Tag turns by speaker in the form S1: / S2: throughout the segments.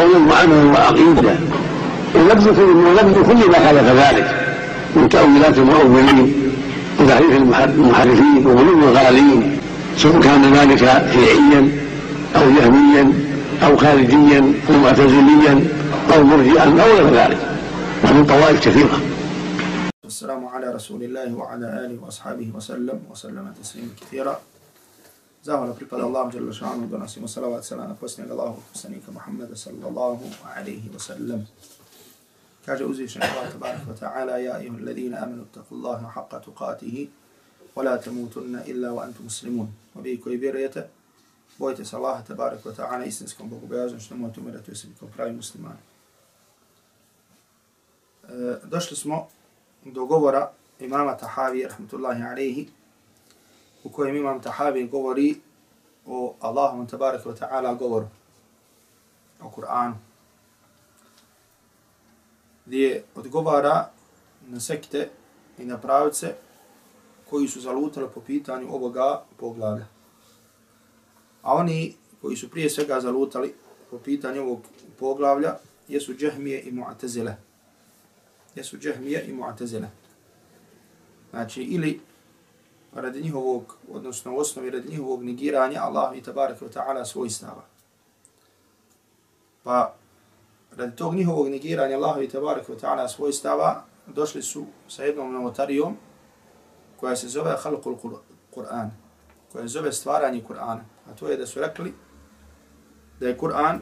S1: قولا وعملا وعقيده كل ونبذ كل ما خالف ذلك. من تأويلات المؤولين وتحريف المحرفين وغلو الغالين سواء كان ذلك شيعيا أو جهميا أو خارجيا أو معتزليا أو مرجئا أو غير ذلك. ومن طوائف كثيرة.
S2: والسلام على رسول الله وعلى آله وأصحابه وسلم. وسلم تسليما كثيرا. Zahvala pripada Allahu dželle šanu, donosimo salavat selam na posljednjeg Allahu poslanika Muhameda sallallahu alejhi ve sellem. Kaže uzvišeni Allah tabarak wa ta'ala ja ayuha alladhina amanu taqullaha haqqa tuqatih wa la tamutunna illa wa antum muslimun. Wa bi koji vjerujete bojte se Allaha tabarak wa ta'ala istinskom bogobojaznom što možete umirati osim kao pravi muslimani. E, došli smo do govora imama Tahavi rahmetullahi alejhi u kojem imam Tahavi govori o Allahom tabaraka wa ta'ala govoru, o Kur'anu, gdje odgovara na sekte i na pravce koji su zalutali po pitanju ovoga poglavlja. A oni koji su prije svega zalutali po pitanju ovog poglavlja jesu džehmije i mu'atezile. Jesu džehmije i mu'atezile. Znači, ili radi njihovog, odnosno u osnovi radi njihovog negiranja Allahu i tabaraka wa ta'ala svojstava. Pa radi tog njihovog negiranja Allahu i tabaraka wa ta'ala svoj stava došli su sa jednom novotarijom koja se zove Halqul Kur'an, koja se zove stvaranje Kur'ana. A to je da su rekli da je Kur'an,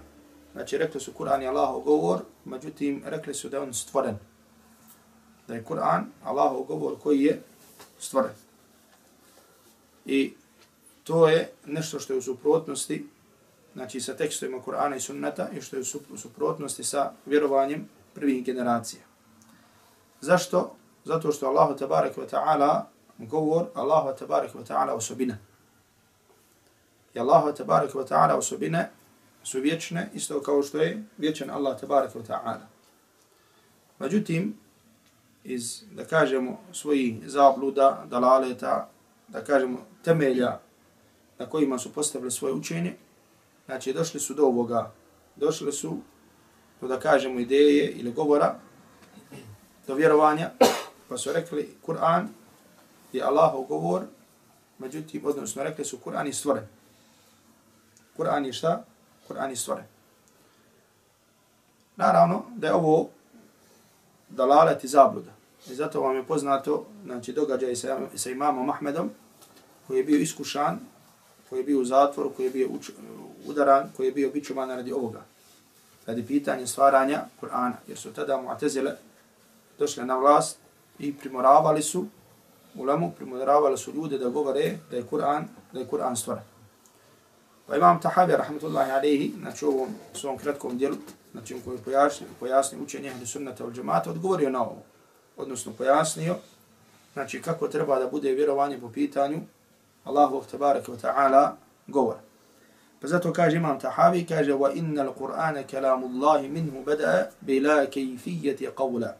S2: znači rekli su Kur'an je Allahov govor, međutim rekli su da je on stvoren. Da je Kur'an Allahov govor koji je stvoren. I to je nešto što je u suprotnosti znači sa tekstovima Kur'ana i Sunnata i što je u suprotnosti sa vjerovanjem prvih generacija. Zašto? Zato što Allahu tabarak wa ta'ala govor Allahu tabarak wa ta'ala osobina. I Allahu tabarak wa ta'ala osobine su vječne isto kao što je vječan Allah tabarak wa ta'ala. Međutim, iz, da kažemo, svojih zabluda, dalaleta, da kažemo, temelja na kojima su postavili svoje učenje, znači došli su do ovoga, došli su do da kažemo ideje ili govora, do vjerovanja, pa su rekli Kur'an je Allahov govor, međutim, odnosno rekli su Kur'an je stvoren. Kur'an je šta? Kur'an je stvoren. Naravno da je ovo dalalet i zabluda. I zato vam je poznato, znači, događaj sa, sa imamom Ahmedom, koji je bio iskušan, koji je bio u zatvoru, koji je bio uč, udaran, koji je bio bićuman radi ovoga. Radi pitanja stvaranja Kur'ana. Jer su tada mu'tezile došle na vlast i primoravali su ulemu, primoravali su ljude da govore da je Kur'an, da je Kur'an stvoren. Pa imam Tahavi, rahmatullahi alaihi, znači u ovom svom kratkom dijelu, znači u kojoj pojasnio, pojasnio učenje ahli sunnata od džemata, odgovorio na ovo. Odnosno pojasnio, znači kako treba da bude vjerovanje po pitanju Allahu tabaraka wa ta'ala govor. Pa zato kaže imam Tahavi, kaže wa inna al-Qur'ana kalamullahi minhu bada'a bila kejfijeti qawla.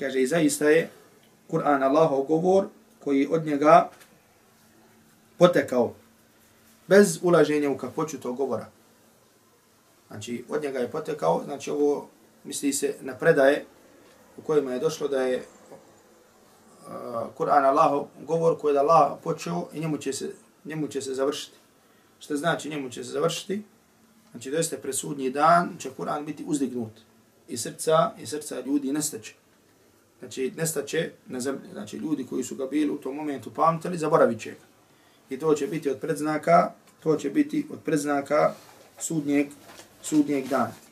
S2: Kaže i zaista je Kur'an Allahov govor koji od njega potekao bez ulaženja u kakvoću tog govora. Znači, od njega je potekao, znači ovo misli se na predaje u kojima je došlo da je Kur'an Allahov govor koji je Allah počeo i njemu će se, njemu će se završiti. Što znači njemu će se završiti? Znači da jeste presudnji dan će Kur'an biti uzdignut i srca i srca ljudi nestaće. Znači nestaće na zemlji. Znači ljudi koji su ga bili u tom momentu pamtili, zaboravit će ga. I to će biti od predznaka, to će biti od predznaka sudnjeg, sudnjeg dana.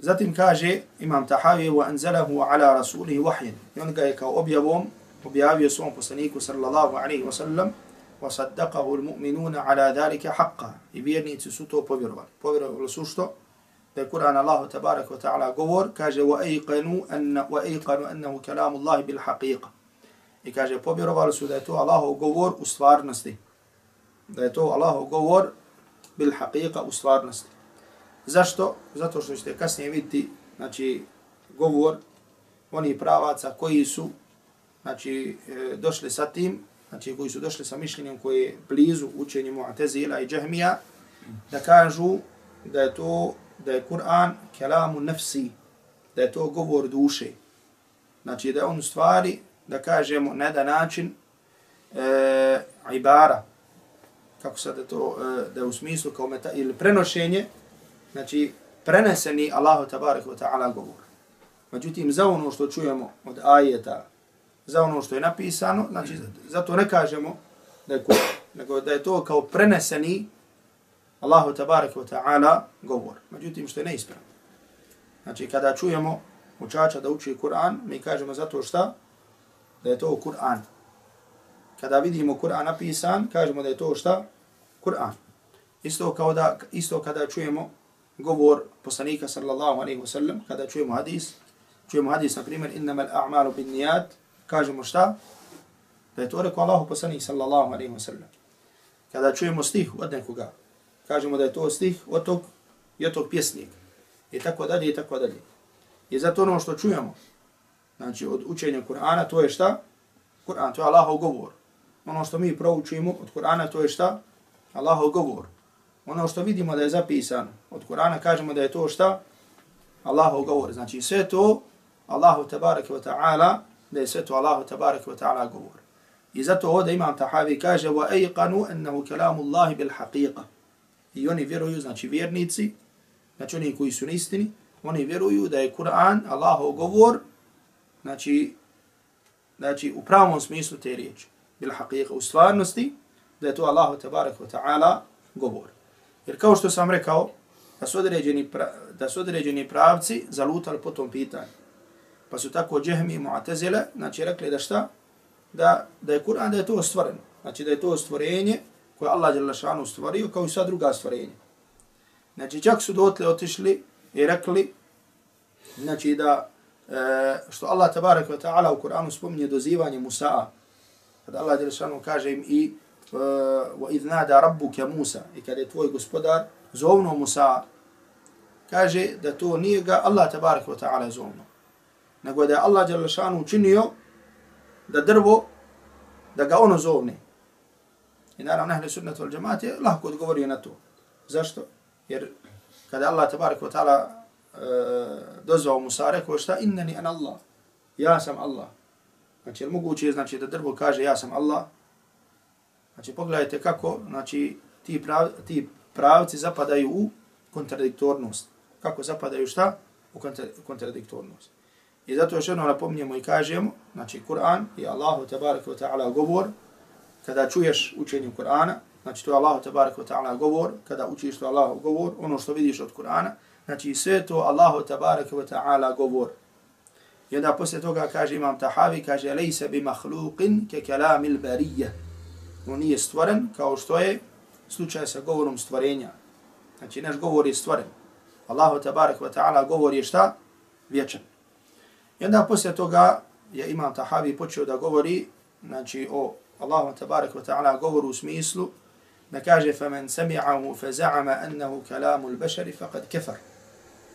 S2: Zatim kaže Imam Tahavi wa anzalahu ala rasulihi wahyin. I on ga je kao objavom objavio svom poslaniku sallallahu alaihi wa sallam وَصَدَّقَهُ الْمُؤْمِنُونَ عَلَى ذَلِكَ حَقًّا I vjernici su to povjerovali. Povjerovali su što? Da je Kur'an Allahu tabaraka wa ta'ala govor, kaže وَأَيْقَنُوا أَنَّ وَأَيْقَنُوا أَنَّهُ كَلَامُ اللَّهِ بِالْحَقِيقَ I kaže, povjerovali su da je to Allahov govor u stvarnosti. Da je to Allahov govor bil haqiqa u stvarnosti. Zašto? Zato što ćete kasnije vidjeti, znači, govor oni pravaca koji su znači, e, došli sa tim, znači koji su došli sa mišljenjem koji je blizu učenju Mu'tazila i Džahmija, da kažu da je to, da je Kur'an kelamu nefsi, da je to govor duše. Znači da on stvari, da kažemo, na jedan način, e, ibara, kako sad da to, e, da je u smislu kao meta, ili prenošenje, znači preneseni Allahu tabarak wa ta'ala govor. Međutim, za ono što čujemo od ajeta, za ono što je napisano, znači zato ne kažemo da je, nego da je to kao preneseni Allahu tabarak wa ta'ala govor. Međutim, što je neispravno. Znači, kada čujemo učača da uči Kur'an, mi kažemo zato šta? Da je to Kur'an. Kada vidimo Kur'an napisan, kažemo da je to šta? Kur'an. Isto, kao da, isto kada čujemo govor poslanika sallallahu alaihi wasallam, kada čujemo hadis, čujemo hadis, na primjer, innamal al-a'malu bin nijad, kažemo šta? Da je to rekao Allahu poslanik sallallahu alaihi wasallam. Kada čujemo stih od nekoga, kažemo da je to stih od tog i od tog pjesnika. I tako dalje, i tako dalje. I zato ono što čujemo, znači od učenja Kur'ana, to je šta? Kur'an, to je Allahov govor. Ono što mi proučimo od Kur'ana, to je šta? Allahov govor. Ono što vidimo da je zapisano od Kur'ana, kažemo da je to šta? Allahov govor. Znači sve to Allahu tabaraka wa ta'ala, da je sve to Allahu tabaraka wa ta'ala govor. I zato ovdje imam tahavi kaže wa ayqanu annahu kalamu Allahi bil haqiqa. I oni vjeruju, znači vjernici, znači oni koji su istini oni vjeruju da je Kur'an Allahov govor, znači, znači u pravom smislu te riječi, bil haqiqa, u stvarnosti, da je to Allahu tabaraka wa ta'ala govor. Jer kao što sam rekao, da su određeni, pra, da su određeni pravci zalutali po tom pitanju. Pa su tako džehmi i mu'atezile, znači rekli da šta? Da, da je Kur'an, da je to stvoreno. Znači da je to stvorenje koje Allah je lašanu stvorio kao i sva druga stvorenja. Znači čak su dotle otišli i rekli znači da e, što Allah tabarak wa ta'ala u Kur'anu spominje dozivanje Musa. Kada Allah je lašanu kaže im i e, wa idnada rabbuke Musa i kada je tvoj gospodar zovno Musa kaže da to nije ga Allah tabarak wa ta'ala zovno nego da je Allah Đalešanu učinio da drvo, da ga ono zovne. I naravno, nehli sunnat wal džamat je lahko odgovorio na to. Zašto? Jer kada Allah tabarik wa ta'ala uh, dozvao Musa, rekao šta? Innani an Allah. Ja sam Allah. Znači, jer moguće je znači, da drvo kaže ja sam Allah. Znači, pogledajte kako znači, ti, prav, ti pravci zapadaju u kontradiktornost. Kako zapadaju šta? U kontradiktornost. I zato još jednom napominjemo i kažemo, znači Kur'an je Allahu tabaraka wa ta'ala govor, kada čuješ učenje Kur'ana, znači to je Allahu tabaraka wa ta'ala govor, kada učiš to Allahu govor, ono što vidiš od Kur'ana, znači sve to Allahu tabaraka wa ta'ala govor. I onda poslije toga kaže imam tahavi, kaže lejse bi mahluqin ke kalamil barije On nije stvoren kao što je slučaj sa govorom stvorenja. Znači naš govor je stvoren. Allahu tabaraka wa ta'ala govor je šta? Vječan. I onda poslije toga je Imam Tahavi počeo da govori znači, o Allahu tabarak wa ta'ala govoru u smislu da kaže فَمَنْ سَمِعَهُ فَزَعَمَ أَنَّهُ كَلَامُ الْبَشَرِ فَقَدْ كَفَرْ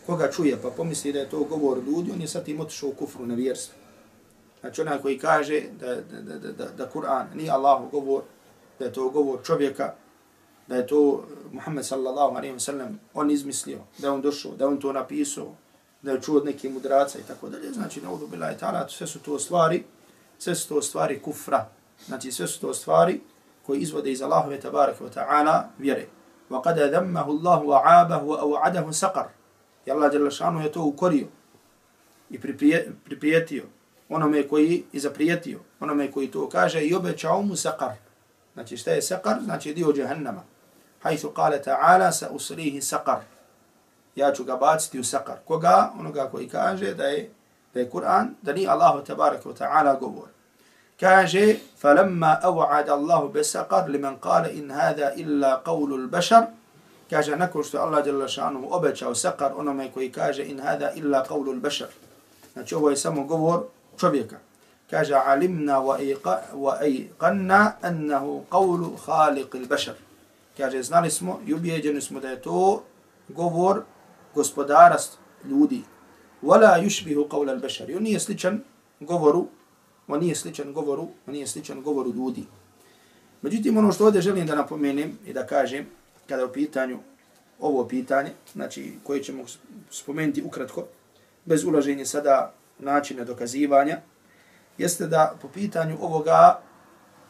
S2: Koga čuje pa pomisli da je to govor ljudi, on je sad im otišao u kufru na vjerstvo. Znači onaj koji kaže da, da, da, da, da, da Kur'an nije Allahu govor, da je to govor čovjeka, da je to eh, Muhammed sallallahu alaihi wa sallam on izmislio, da on došao, da on to napisao, da je čuo od neke mudraca i tako dalje. Znači, na udu bila je ta'ala, sve su to stvari, sve su to stvari kufra. Znači, sve su to stvari koji izvode iz Allahove tabaraka wa ta'ala vjere. Wa kada dhammahu Allahu wa abahu wa awadahu saqar. I Allah jalla šanu je to ukorio i priprijetio onome koji i zaprijetio, onome koji to kaže i obećao mu saqar. Znači, šta je saqar? Znači, dio jahannama. Hajthu kale ta'ala sa usrihi saqar ja ću ga baciti u sakar. Koga? Onoga koji kaže da je da je Kur'an, da ni Allahu tabaraka wa ta'ala govor. kaže فَلَمَّا أَوْعَدَ اللَّهُ بِسَقَرْ لِمَنْ قَالَ إِنْ هَذَا إِلَّا قَوْلُ الْبَشَرِ kaže nakon što Allah dželle šanu obećao sakar onome koji kaže in hada illa qawlu al-bashar znači ovo je samo govor čovjeka kaže alimna wa iqa wa annahu qawlu khaliq al-bashar kaže znali smo i ubeđeni smo da je to govor gospodara ljudi. Wala yushbihu qawla al-bashar on nije sličan govoru on nije sličan govoru on nije sličan govoru ljudi. Međutim ono što ovdje želim da napomenem i da kažem kada je u pitanju ovo pitanje, znači koje ćemo spomenuti ukratko, bez ulaženja sada načina dokazivanja, jeste da po pitanju ovoga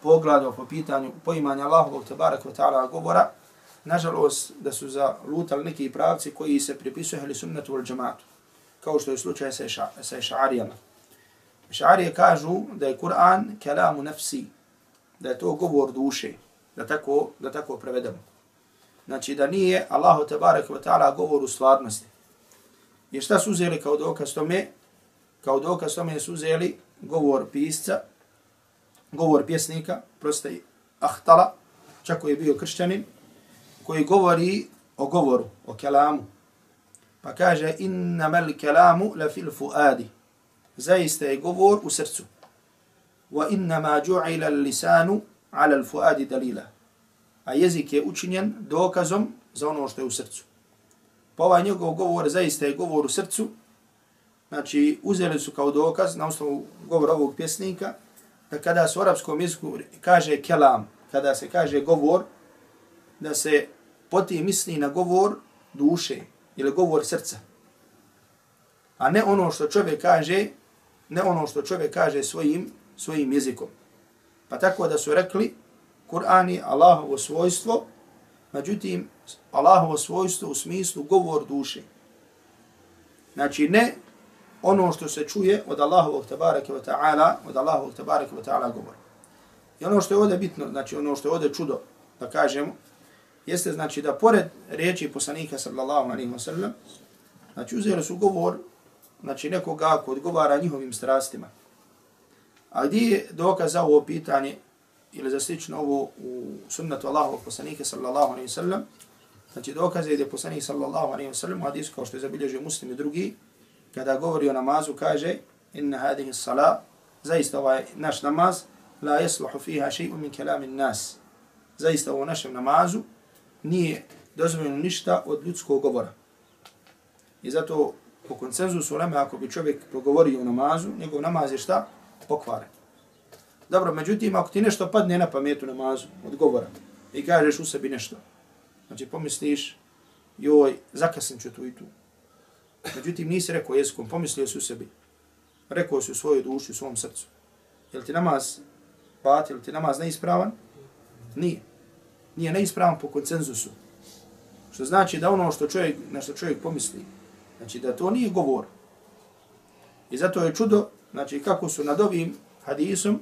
S2: poglada, po pitanju poimanja Allahovog tabarak wa ta'ala govora, nažalost da su zalutali neki pravci koji se pripisuju hali sunnetu al džamatu, kao što je slučaj sa, ša, sa šarijama. Šarije kažu da je Kur'an kalamu nafsi, da je to govor duše, da tako, da tako prevedemo. Znači da nije Allahu tebarek wa ta'ala govor u stvarnosti. I šta su uzeli kao dokaz tome? Kao dokaz tome su uzeli govor pisca, govor pjesnika, prosto i Ahtala, čak koji je bio kršćanin, koji govori o govoru, o kelamu. Pa kaže, innamel kelamu la fil fuadi. Zaista je govor u srcu. Wa innama ju'ila lisanu ala al fuadi dalila a jezik je učinjen dokazom za ono što je u srcu. Pa ovaj njegov govor zaista je govor u srcu, znači uzeli su kao dokaz na osnovu govora ovog pjesnika, da kada se u arapskom jeziku kaže kelam, kada se kaže govor, da se poti misli na govor duše ili govor srca. A ne ono što čovjek kaže, ne ono što čovjek kaže svojim, svojim jezikom. Pa tako da su rekli, Kur'an je Allahovo svojstvo, međutim, Allahovo svojstvo u smislu govor duše. Znači, ne ono što se čuje od Allahovog tabaraka wa ta'ala, od Allahovog tabaraka wa ta'ala govor. I ono što je ovdje bitno, znači ono što je ovdje čudo, da kažemo, jeste znači da pored riječi poslanika sallallahu alaihi wa sallam, znači uzeli su govor, znači nekoga ko odgovara njihovim strastima. A gdje je dokaz za ovo pitanje ili za slično ovo u sunnetu Allahovog poslanika sallallahu alaihi sallam, znači dokaze je da poslanik sallallahu alaihi sallam hadis kao što je zabilježio muslim i drugi, kada govori o namazu kaže inna hadihi salat, zaista ovaj naš namaz, la yasluhu fiha shay'un min kalamin nas. Zaista u našem namazu nije dozvoljeno ništa od ljudskog govora. I zato po konsenzusu ulema, ako bi čovjek progovorio u namazu, njegov namaz je šta? Pokvaren. Dobro, međutim, ako ti nešto padne na pamet u namazu, odgovora, i kažeš u sebi nešto, znači pomisliš, joj, zakasam ću tu i tu. Međutim, nisi rekao jezikom, pomislio si u sebi, rekao si u svojoj duši, u svom srcu. Je ti namaz bat, je ti namaz neispravan? Nije. Nije neispravan po koncenzusu. Što znači da ono što čovjek, na što čovjek pomisli, znači da to nije govor. I zato je čudo, znači kako su nad ovim hadisom,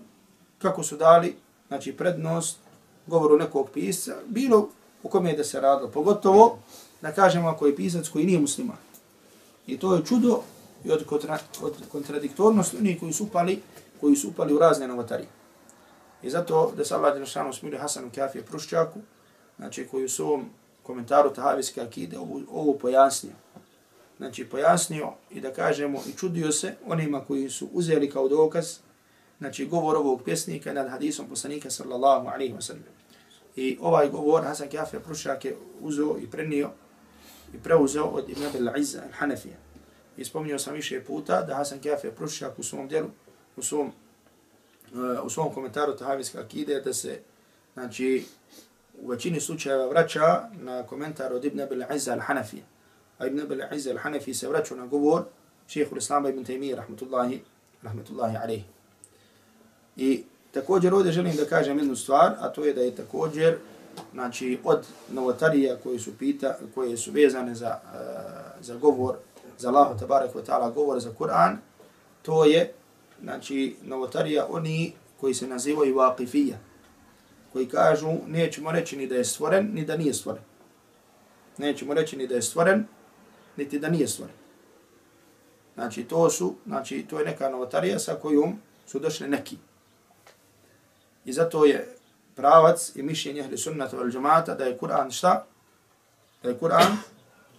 S2: kako su dali znači prednost govoru nekog pisca, bilo u kome je da se radilo, pogotovo da kažemo ako je pisac koji nije musliman. I to je čudo i od, kontra, od kontradiktornosti onih koji su upali, koji su upali u razne novotarije. I zato da se Allah Đelšanu smilio Hasanu Kafije Prušćaku, znači koji u svom komentaru Tahavijske akide ovo, ovo pojasnio. Znači pojasnio i da kažemo i čudio se onima koji su uzeli kao dokaz znači govor ovog pjesnika nad hadisom poslanika sallallahu alaihi wa sallam. I ovaj govor Hasan Kafir Prušak je uzeo i prenio preuzeo od Ibn Abil Izza al-Hanafija. I spominjao sam više puta da Hasan Kjafe Prušćak u svom djelu, u svom, uh, u svom komentaru Tahavijske akide da se znači, u većini slučajeva vraća na komentar od Ibn Abil Izza al-Hanafija. A Ibn Abil Izza al-Hanafi se vraća na govor šehehu l-Islama ibn Taymiyyah rahmatullahi, rahmatullahi alaihi. I također ovdje želim da kažem jednu stvar, a to je da je također znači od novotarija koji su pita, koje su vezane za, uh, za govor, za Allah tabarak wa ta'ala govor za Kur'an, to je znači novotarija oni koji se nazivaju waqifija, koji kažu nećemo reći ni da je stvoren, ni da nije stvoren. Nećemo reći ni da je stvoren, niti da nije stvoren. Znači to su, znači to je neka novotarija sa kojom su došli neki I zato je pravac i mišljenje ehli sunnata vel džemata da je Kur'an šta? Da je Kur'an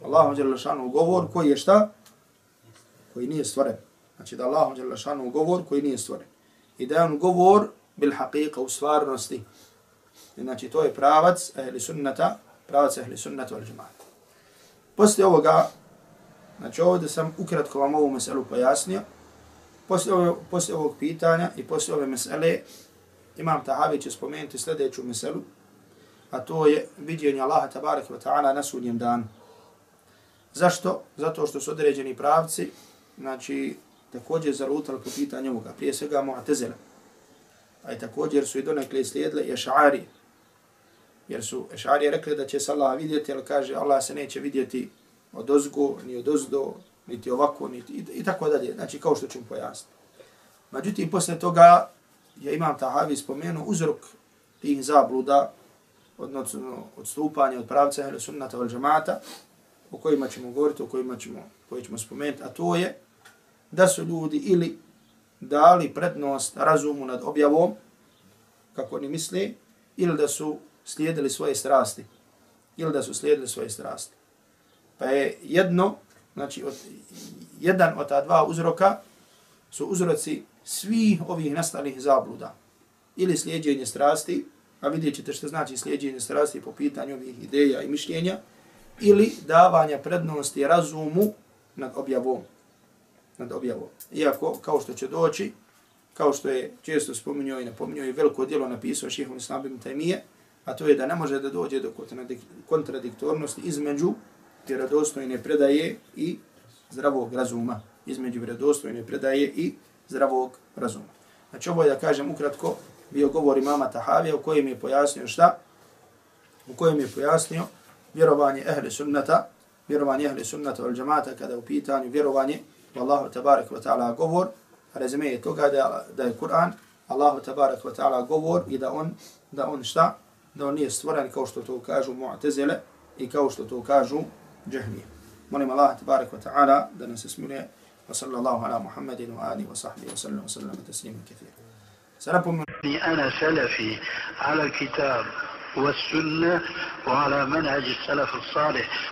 S2: Allahom Đelešanu govor koji je šta? Koji nije stvoren. Znači da Allahom Đelešanu govor koji nije stvoren. I da je on govor bil haqiqa u stvarnosti. Znači to je pravac ehli sunnata, pravac ehli sunnata vel džemata. Poslije ovoga, znači ovdje sam ukratko vam ovu meselu pojasnio, poslije, ovo, poslije ovog pitanja i poslije ove mesele, imam Tahavi će spomenuti sljedeću meselu, a to je vidjenje Allaha tabaraka wa ta'ala na sudnjem danu. Zašto? Zato što su određeni pravci, znači, također zarutali po pitanju ovoga, prije svega Mu'tazila. A i također su i donekle slijedile i Eš'ari. Jer su Eš'ari rekli da će se Allah vidjeti, ali kaže Allah se neće vidjeti od ozgo, ni od ozdo, niti ovako, niti i, i tako dalje. Znači, kao što ću pojasniti. Međutim, posle toga je Imam Tahavi spomenuo uzrok tih zabluda, odnosno odstupanje od pravca ili sunnata ili džamata, o kojima ćemo govoriti, o kojima ćemo, koji ćemo spomenuti, a to je da su ljudi ili dali prednost razumu nad objavom, kako oni misli, ili da su slijedili svoje strasti, ili da su slijedili svoje strasti. Pa je jedno, znači od, jedan od ta dva uzroka su uzroci svih ovih nastalih zabluda. Ili slijedjenje strasti, a vidjet ćete što znači slijedjenje strasti po pitanju ovih ideja i mišljenja, ili davanja prednosti razumu nad objavom. Nad objavom. Iako, kao što će doći, kao što je često spominjao i napominjao i veliko djelo napisao šihom Islam ibn a to je da ne može da dođe do kontradiktornosti između vjerodostojne predaje i zdravog razuma. Između vjerodostojne predaje i zdravog razuma. Znači ovo je da kažem ukratko bio govor imama Tahavija u kojem je pojasnio šta? U kojem je pojasnio vjerovanje ehli sunnata, vjerovanje ehli sunnata al džamata kada je u pitanju vjerovanje u Allahu tabarek wa ta'ala govor, rezime je toga da, da je Kur'an Allahu tabarek wa ta'ala govor i da on, da on šta? Da on nije stvoren kao što to kažu mu'tezile i kao što to kažu džahmije. Molim Allah tabarek wa ta'ala da nas smiluje وصلى الله على محمد وآله وصحبه وسلم وسلم تسليما كثيرا.
S3: سنقوم أنا سلفي على الكتاب والسنة وعلى منهج السلف الصالح.